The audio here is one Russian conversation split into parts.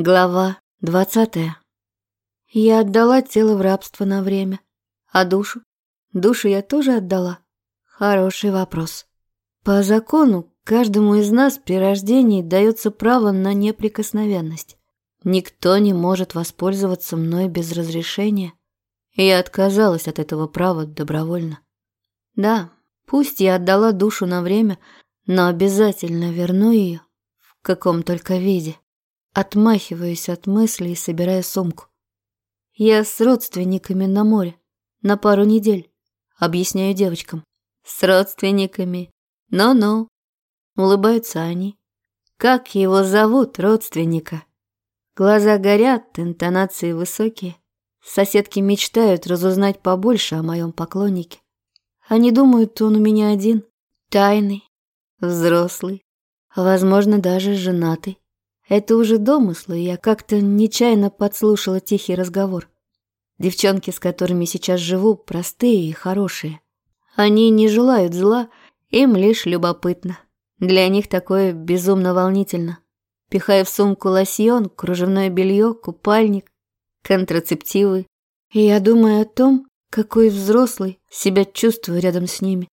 Глава двадцатая. Я отдала тело в рабство на время. А душу? Душу я тоже отдала? Хороший вопрос. По закону, каждому из нас при рождении дается право на неприкосновенность. Никто не может воспользоваться мной без разрешения. Я отказалась от этого права добровольно. Да, пусть я отдала душу на время, но обязательно верну ее в каком только виде. Отмахиваюсь от мыслей и собираю сумку. Я с родственниками на море. На пару недель. Объясняю девочкам. С родственниками. Ну-ну. Улыбаются они. Как его зовут, родственника? Глаза горят, интонации высокие. Соседки мечтают разузнать побольше о моем поклоннике. Они думают, он у меня один. Тайный, взрослый, возможно, даже женатый. Это уже домыслы, я как-то нечаянно подслушала тихий разговор. Девчонки, с которыми сейчас живу, простые и хорошие. Они не желают зла, им лишь любопытно. Для них такое безумно волнительно. Пихая в сумку лосьон, кружевное белье, купальник, контрацептивы. И я думаю о том, какой взрослый себя чувствую рядом с ними.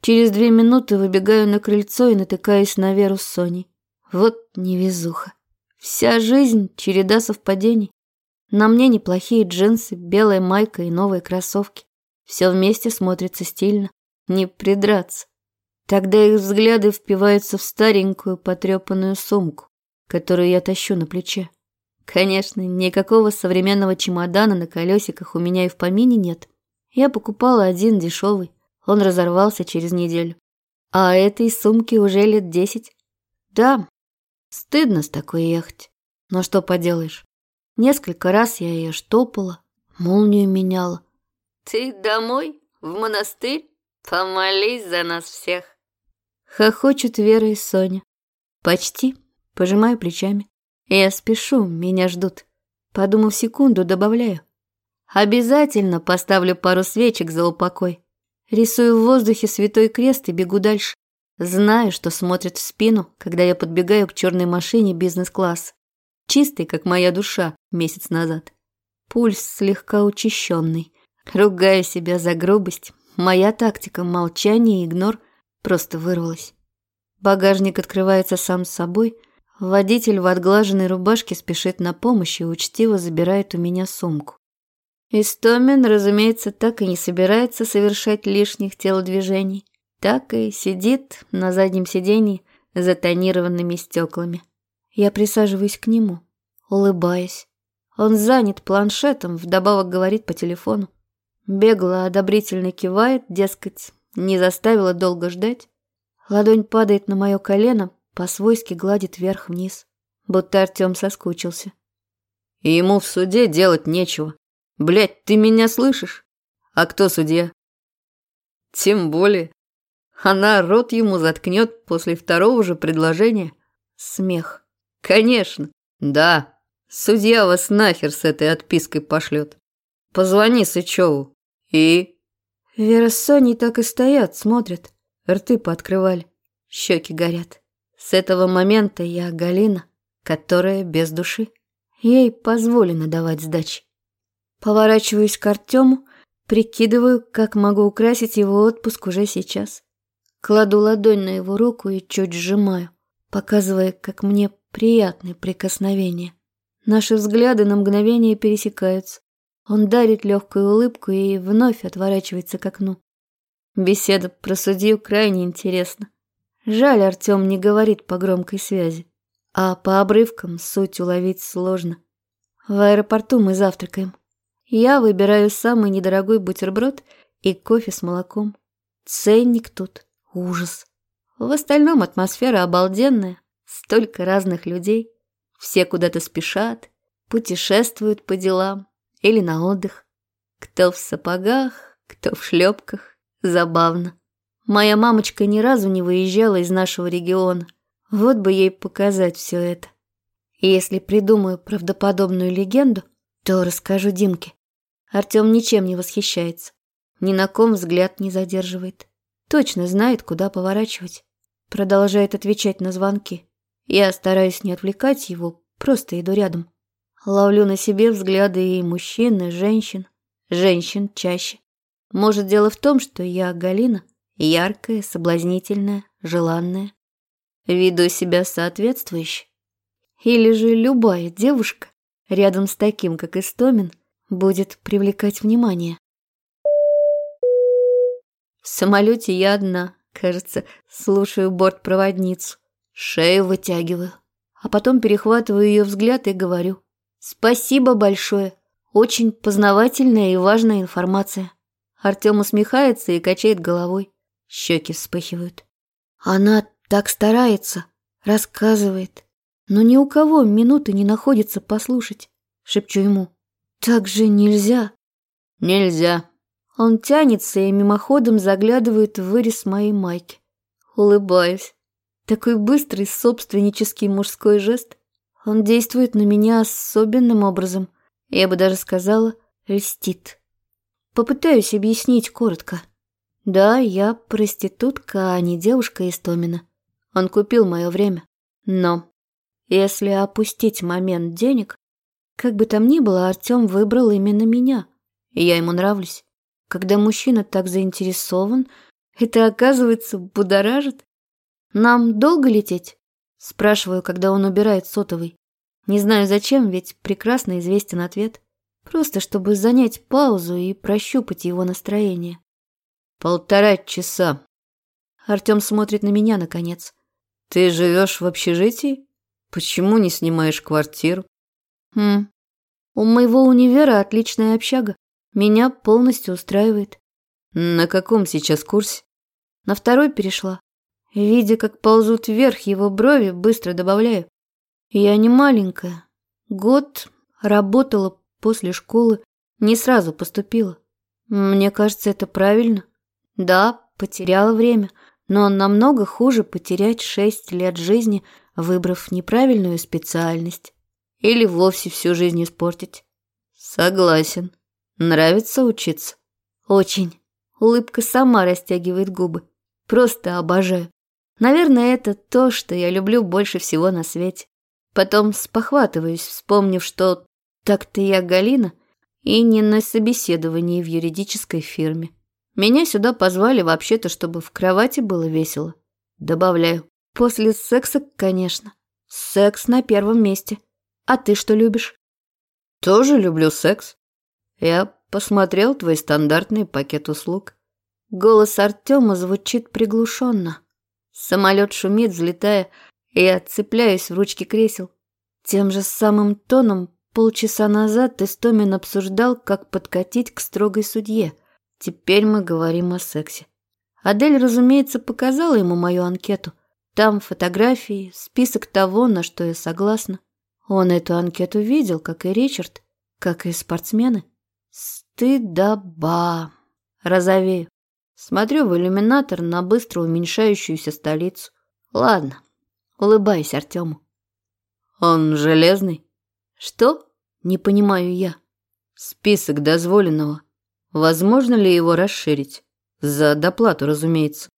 Через две минуты выбегаю на крыльцо и натыкаюсь на Веру с Соней. Вот невезуха. Вся жизнь – череда совпадений. На мне неплохие джинсы, белая майка и новые кроссовки. Все вместе смотрится стильно, не придраться. Тогда их взгляды впиваются в старенькую потрепанную сумку, которую я тащу на плече. Конечно, никакого современного чемодана на колесиках у меня и в помине нет. Я покупала один дешевый, он разорвался через неделю. А этой сумке уже лет десять. Да, Стыдно с такой ехать. Но что поделаешь. Несколько раз я ее штопала, молнию меняла. Ты домой? В монастырь? Помолись за нас всех. Хохочут Вера и Соня. Почти. Пожимаю плечами. Я спешу, меня ждут. Подумав секунду, добавляю. Обязательно поставлю пару свечек за упокой. Рисую в воздухе святой крест и бегу дальше. Знаю, что смотрит в спину, когда я подбегаю к черной машине бизнес-класс. Чистый, как моя душа, месяц назад. Пульс слегка учащенный. Ругаю себя за грубость. Моя тактика молчания и игнор просто вырвалась. Багажник открывается сам собой. Водитель в отглаженной рубашке спешит на помощь и учтиво забирает у меня сумку. Истомин, разумеется, так и не собирается совершать лишних телодвижений так и сидит на заднем сиденье за тонированными стеклами. Я присаживаюсь к нему, улыбаясь. Он занят планшетом, вдобавок говорит по телефону. Бегло одобрительно кивает, дескать, не заставила долго ждать. Ладонь падает на мое колено, по-свойски гладит вверх-вниз, будто Артем соскучился. И ему в суде делать нечего. Блядь, ты меня слышишь? А кто судья? Тем более, она рот ему заткнет после второго же предложения. Смех. Конечно. Да. Судья вас нахер с этой отпиской пошлет. Позвони Сычеву. И? Вера с Соней так и стоят, смотрят. Рты пооткрывали. Щеки горят. С этого момента я Галина, которая без души. Ей позволено давать сдачи. Поворачиваюсь к Артему, прикидываю, как могу украсить его отпуск уже сейчас. Кладу ладонь на его руку и чуть сжимаю, показывая, как мне приятны прикосновения. Наши взгляды на мгновение пересекаются. Он дарит легкую улыбку и вновь отворачивается к окну. Беседа про судью крайне интересна. Жаль, Артем не говорит по громкой связи, а по обрывкам суть уловить сложно. В аэропорту мы завтракаем. Я выбираю самый недорогой бутерброд и кофе с молоком. Ценник тут Ужас. В остальном атмосфера обалденная. Столько разных людей. Все куда-то спешат, путешествуют по делам или на отдых. Кто в сапогах, кто в шлепках. Забавно. Моя мамочка ни разу не выезжала из нашего региона. Вот бы ей показать все это. Если придумаю правдоподобную легенду, то расскажу Димке. Артем ничем не восхищается. Ни на ком взгляд не задерживает. Точно знает, куда поворачивать. Продолжает отвечать на звонки. Я стараюсь не отвлекать его, просто иду рядом. Ловлю на себе взгляды и мужчин, и женщин. Женщин чаще. Может, дело в том, что я Галина, яркая, соблазнительная, желанная. Веду себя соответствующе. Или же любая девушка рядом с таким, как Истомин, будет привлекать внимание. В самолете я одна, кажется, слушаю бортпроводницу, шею вытягиваю, а потом перехватываю ее взгляд и говорю «Спасибо большое, очень познавательная и важная информация». Артем усмехается и качает головой, щеки вспыхивают. Она так старается, рассказывает, но ни у кого минуты не находится послушать. Шепчу ему. Так же нельзя. Нельзя. Он тянется и мимоходом заглядывает в вырез моей майки. Улыбаюсь. Такой быстрый собственнический мужской жест. Он действует на меня особенным образом. Я бы даже сказала, льстит. Попытаюсь объяснить коротко. Да, я проститутка, а не девушка из Томина. Он купил мое время. Но если опустить момент денег, как бы там ни было, Артем выбрал именно меня, и я ему нравлюсь. Когда мужчина так заинтересован, это, оказывается, будоражит. «Нам долго лететь?» Спрашиваю, когда он убирает сотовый. Не знаю зачем, ведь прекрасно известен ответ. Просто чтобы занять паузу и прощупать его настроение. «Полтора часа». Артем смотрит на меня, наконец. «Ты живешь в общежитии? Почему не снимаешь квартиру?» Хм. У моего универа отличная общага. Меня полностью устраивает. На каком сейчас курсе? На второй перешла. Видя, как ползут вверх его брови, быстро добавляю. Я не маленькая. Год работала после школы, не сразу поступила. Мне кажется, это правильно. Да, потеряла время, но намного хуже потерять шесть лет жизни, выбрав неправильную специальность. Или вовсе всю жизнь испортить. Согласен. Нравится учиться? Очень. Улыбка сама растягивает губы. Просто обожаю. Наверное, это то, что я люблю больше всего на свете. Потом спохватываюсь, вспомнив, что так-то я Галина и не на собеседовании в юридической фирме. Меня сюда позвали вообще-то, чтобы в кровати было весело. Добавляю. После секса, конечно. Секс на первом месте. А ты что любишь? Тоже люблю секс. Я посмотрел твой стандартный пакет услуг. Голос Артема звучит приглушенно. Самолет шумит, взлетая, и я цепляюсь в ручки кресел. Тем же самым тоном полчаса назад Истомин обсуждал, как подкатить к строгой судье. Теперь мы говорим о сексе. Адель, разумеется, показала ему мою анкету. Там фотографии, список того, на что я согласна. Он эту анкету видел, как и Ричард, как и спортсмены. Стыдоба. Розовею. Смотрю в иллюминатор на быстро уменьшающуюся столицу. Ладно, улыбаюсь Артему. Он железный? Что? Не понимаю я. Список дозволенного. Возможно ли его расширить? За доплату, разумеется.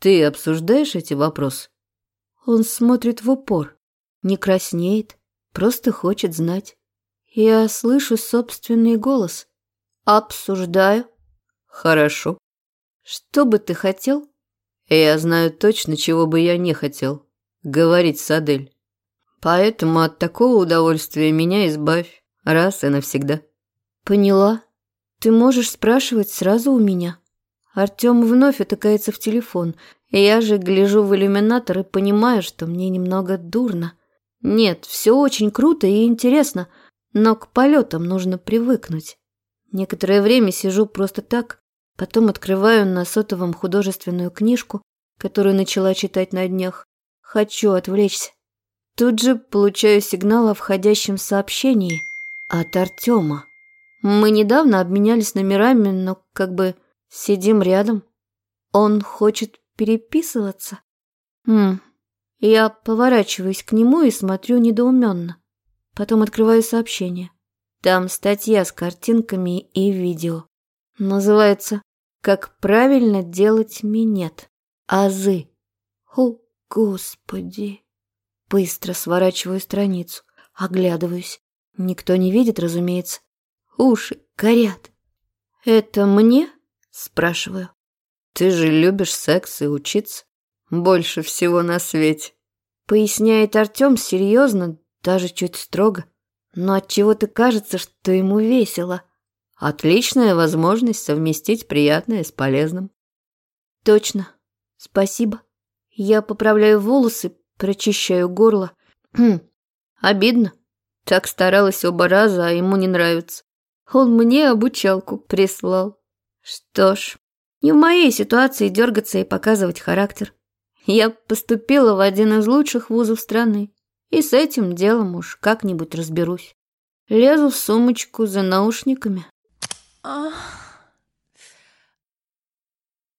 Ты обсуждаешь эти вопросы? Он смотрит в упор, не краснеет, Просто хочет знать. Я слышу собственный голос. Обсуждаю. Хорошо. Что бы ты хотел? Я знаю точно, чего бы я не хотел. Говорить с Адель. Поэтому от такого удовольствия меня избавь. Раз и навсегда. Поняла. Ты можешь спрашивать сразу у меня. Артем вновь утыкается в телефон. Я же гляжу в иллюминатор и понимаю, что мне немного дурно. Нет, все очень круто и интересно, но к полетам нужно привыкнуть. Некоторое время сижу просто так, потом открываю на сотовом художественную книжку, которую начала читать на днях. Хочу отвлечься. Тут же получаю сигнал о входящем сообщении от Артема. Мы недавно обменялись номерами, но как бы сидим рядом. Он хочет переписываться. Хм, я поворачиваюсь к нему и смотрю недоуменно. Потом открываю сообщение. Там статья с картинками и видео. Называется «Как правильно делать минет. Азы». О, господи. Быстро сворачиваю страницу. Оглядываюсь. Никто не видит, разумеется. Уши горят. «Это мне?» – спрашиваю. «Ты же любишь секс и учиться. Больше всего на свете». Поясняет Артем серьезно, даже чуть строго. Но от чего то кажется, что ему весело. Отличная возможность совместить приятное с полезным. Точно. Спасибо. Я поправляю волосы, прочищаю горло. Хм, обидно. Так старалась оба раза, а ему не нравится. Он мне обучалку прислал. Что ж, не в моей ситуации дергаться и показывать характер. Я поступила в один из лучших вузов страны, и с этим делом уж как-нибудь разберусь. Лезу в сумочку за наушниками. Ах.